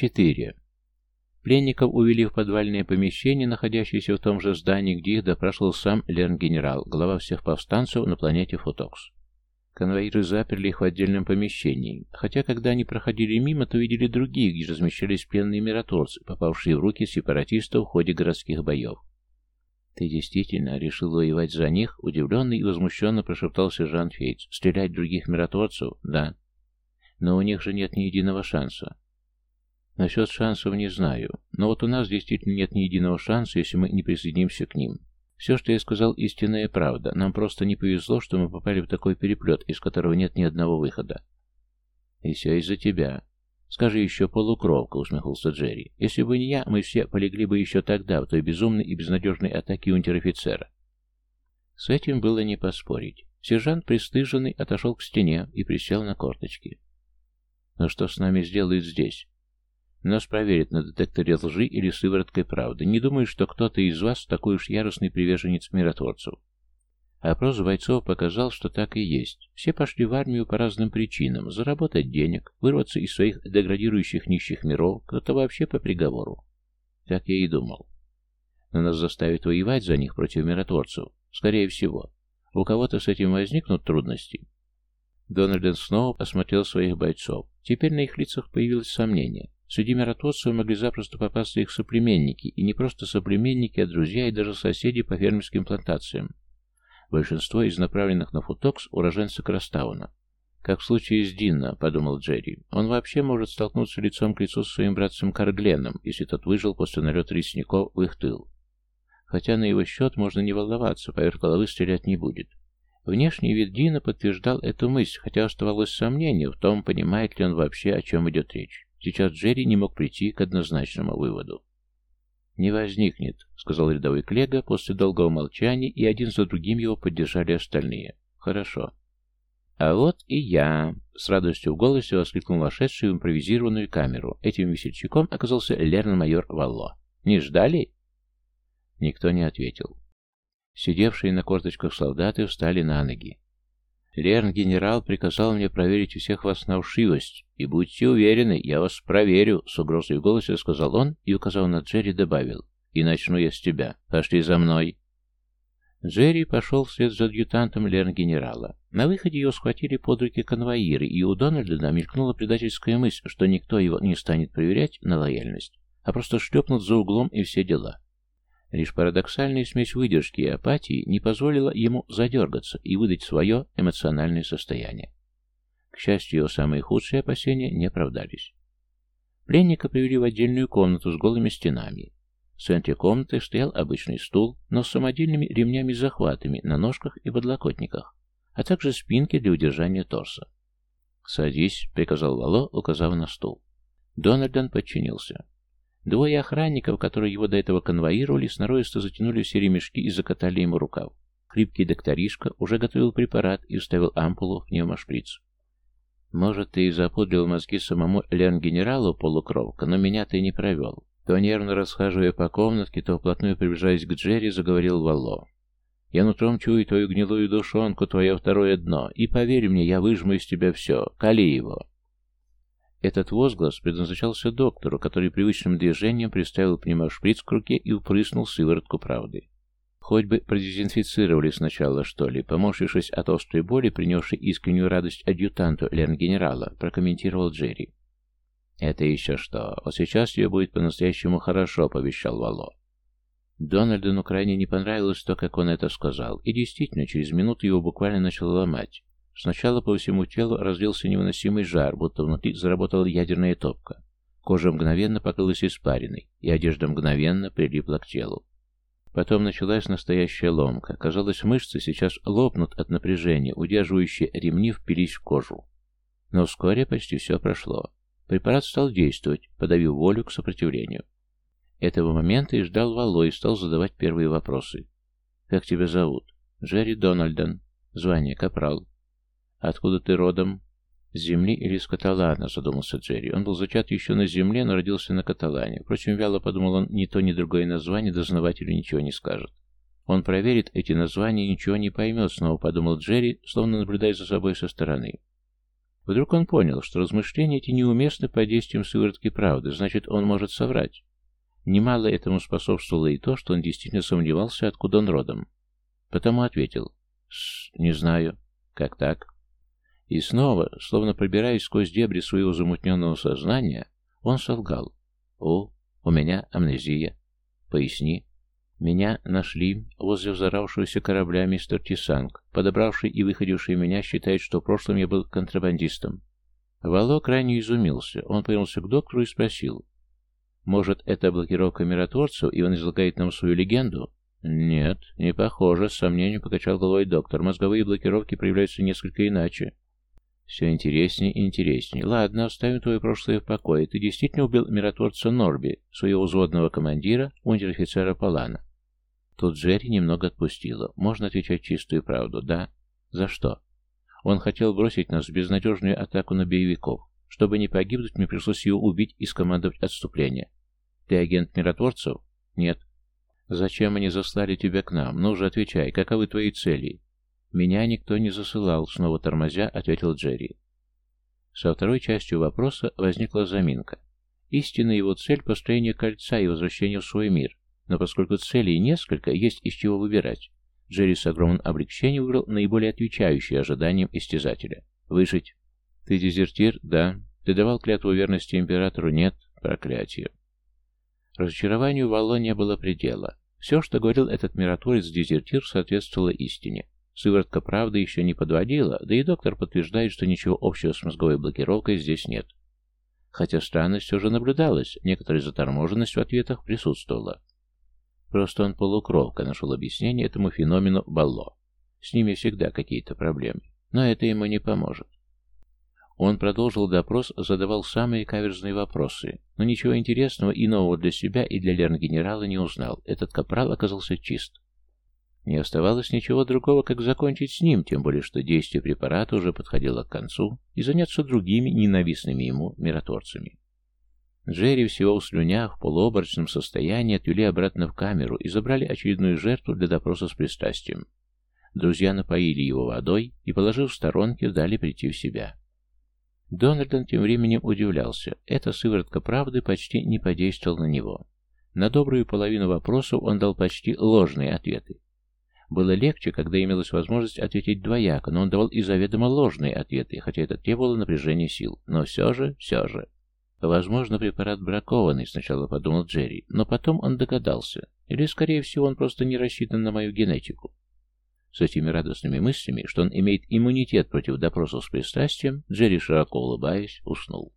Четыре. Пленников увели в подвальное помещение, находящееся в том же здании, где их допрашивал сам Лерн-генерал, глава всех повстанцев на планете Фотокс. Конвоиры заперли их в отдельном помещении, хотя когда они проходили мимо, то видели другие, где размещались пленные миротворцы, попавшие в руки сепаратистов в ходе городских боев. «Ты действительно решил воевать за них?» — удивленный и возмущенно прошептал сержант Фейтс. «Стрелять других миротворцев? Да. Но у них же нет ни единого шанса. Насчет шансов не знаю, но вот у нас действительно нет ни единого шанса, если мы не присоединимся к ним. Все, что я сказал, истинная правда. Нам просто не повезло, что мы попали в такой переплет, из которого нет ни одного выхода. И все из-за тебя. Скажи еще полукровка, усмехнулся Джерри. Если бы не я, мы все полегли бы еще тогда, в той безумной и безнадежной атаке унтер-офицера. С этим было не поспорить. Сержант, пристыженный, отошел к стене и присел на корточки. Но что с нами сделают здесь? Нас проверят на детекторе лжи или сывороткой правды. Не думаю, что кто-то из вас такой уж яростный приверженец миротворцев. Опрос бойцов показал, что так и есть. Все пошли в армию по разным причинам. Заработать денег, вырваться из своих деградирующих нищих миров, кто-то вообще по приговору. Так я и думал. Но нас заставят воевать за них против миротворцев. Скорее всего. У кого-то с этим возникнут трудности. Дональден снова осмотрел своих бойцов. Теперь на их лицах появилось сомнение. Среди миротворцев могли запросто попасться их соплеменники, и не просто соплеменники, а друзья и даже соседи по фермерским плантациям. Большинство из направленных на Футокс – уроженцы Крастауна. Как в случае с Динна, подумал Джерри, он вообще может столкнуться лицом к лицу со своим братцем Каргленом, если тот выжил после налета лесников в их тыл. Хотя на его счет можно не волноваться, поверх головы стрелять не будет. Внешний вид Дина подтверждал эту мысль, хотя оставалось сомнение в том, понимает ли он вообще, о чем идет речь. Сейчас Джерри не мог прийти к однозначному выводу. «Не возникнет», — сказал рядовой Клега после долгого молчания, и один за другим его поддержали остальные. «Хорошо». «А вот и я!» — с радостью в голосе воскликнул вошедший в импровизированную камеру. Этим весельчаком оказался лерн-майор Валло. «Не ждали?» Никто не ответил. Сидевшие на корточках солдаты встали на ноги. Лерн-генерал приказал мне проверить у всех вас на ушивость, и будьте уверены, я вас проверю, с угрозой в голосе сказал он и, указав на Джерри, добавил, и начну я с тебя. Пошли за мной. Джерри пошел вслед за адъютантом Лерн-генерала. На выходе его схватили под руки конвоиры, и у Дональда мелькнула предательская мысль, что никто его не станет проверять на лояльность, а просто шлепнут за углом и все дела. Лишь парадоксальная смесь выдержки и апатии не позволила ему задергаться и выдать свое эмоциональное состояние. К счастью, его самые худшие опасения не оправдались. Пленника привели в отдельную комнату с голыми стенами. В центре комнаты стоял обычный стул, но с самодельными ремнями-захватами на ножках и подлокотниках, а также спинки для удержания торса. «Садись», — приказал Вало, указав на стул. Дональдон подчинился. Двое охранников, которые его до этого конвоировали, сноровисто затянули все ремешки и закатали ему рукав. Хрипкий докторишка уже готовил препарат и вставил ампулу в пневмошприц. «Может, ты и запудрил мозги самому Лен-генералу, полукровка, но меня ты не провел». То нервно расхаживая по комнатке, то вплотную приближаясь к Джерри, заговорил Валло. «Я нутром чую твою гнилую душонку, твое второе дно, и поверь мне, я выжму из тебя все. Кали его!» Этот возглас предназначался доктору, который привычным движением приставил пневмошприц к руке и упрыснул сыворотку правды. Хоть бы продезинфицировали сначала, что ли, поморщившись от острой боли, принесшей искреннюю радость адъютанту Лерн-генерала, прокомментировал Джерри. «Это еще что? Вот сейчас ее будет по-настоящему хорошо», — повещал Вало. Дональдону крайне не понравилось то, как он это сказал, и действительно, через минуту его буквально начало ломать. Сначала по всему телу разлился невыносимый жар, будто внутри заработала ядерная топка. Кожа мгновенно покрылась испариной, и одежда мгновенно прилипла к телу. Потом началась настоящая ломка. Казалось, мышцы сейчас лопнут от напряжения, удерживающие ремни впились в кожу. Но вскоре почти все прошло. Препарат стал действовать, подавив волю к сопротивлению. Этого момента и ждал Валло и стал задавать первые вопросы. «Как тебя зовут?» «Джерри Дональдон. Звание Капрал. «Откуда ты родом?» «С земли или с Каталана?» — задумался Джерри. Он был зачат еще на земле, но родился на Каталане. Впрочем, вяло подумал он, ни то, ни другое название дознавателю ничего не скажет. Он проверит эти названия и ничего не поймет, снова подумал Джерри, словно наблюдая за собой со стороны. Вдруг он понял, что размышления эти неуместны под действием сыворотки правды, значит, он может соврать. Немало этому способствовало и то, что он действительно сомневался, откуда он родом. Потому ответил «Не знаю. Как так?» И снова, словно пробираясь сквозь дебри своего замутненного сознания, он солгал. «О, у меня амнезия. Поясни». Меня нашли возле взоравшегося корабля мистер Тисанг. Подобравший и выходивший меня считает, что в прошлом я был контрабандистом. Вало крайне изумился. Он повернулся к доктору и спросил. «Может, это блокировка миротворцев, и он излагает нам свою легенду?» «Нет, не похоже», — с сомнением покачал головой доктор. «Мозговые блокировки проявляются несколько иначе». «Все интереснее и интереснее. Ладно, оставим твое прошлое в покое. Ты действительно убил миротворца Норби, своего взводного командира, унтер-офицера Полана. Тут Джерри немного отпустила. Можно отвечать чистую правду, да? За что? Он хотел бросить нас в безнадежную атаку на боевиков. Чтобы не погибнуть, мне пришлось его убить и скомандовать отступление. Ты агент миротворцев? Нет. Зачем они заслали тебя к нам? Ну же, отвечай, каковы твои цели? Меня никто не засылал, снова тормозя, ответил Джерри. Со второй частью вопроса возникла заминка. Истинная его цель – построение кольца и возвращение в свой мир. Но поскольку целей несколько, есть из чего выбирать. Джерри с огромным облегчением выбрал наиболее отвечающий ожиданиям истязателя. Выжить. Ты дезертир? Да. Ты давал клятву верности императору? Нет. Проклятие. Разочарованию Валло не было предела. Все, что говорил этот миротворец-дезертир, соответствовало истине. Сыворотка правды еще не подводила, да и доктор подтверждает, что ничего общего с мозговой блокировкой здесь нет. Хотя странность все же наблюдалась, некоторая заторможенность в ответах присутствовала. Просто он полукровка, нашел объяснение этому феномену Балло. С ними всегда какие-то проблемы. Но это ему не поможет. Он продолжил допрос, задавал самые каверзные вопросы, но ничего интересного и нового для себя и для Лерн-генерала не узнал. Этот капрал оказался чист. Не оставалось ничего другого, как закончить с ним, тем более что действие препарата уже подходило к концу, и заняться другими ненавистными ему миротворцами. Джерри всего в слюнях, в полуоборочном состоянии отвели обратно в камеру и забрали очередную жертву для допроса с пристрастием. Друзья напоили его водой и, положив в сторонки, дали прийти в себя. Дональдон тем временем удивлялся. Эта сыворотка правды почти не подействовала на него. На добрую половину вопросов он дал почти ложные ответы. Было легче, когда имелась возможность ответить двояко, но он давал и заведомо ложные ответы, хотя это требовало напряжения сил. Но все же, все же. Возможно, препарат бракованный, сначала подумал Джерри, но потом он догадался. Или, скорее всего, он просто не рассчитан на мою генетику. С этими радостными мыслями, что он имеет иммунитет против допросов с пристрастием, Джерри, широко улыбаясь, уснул.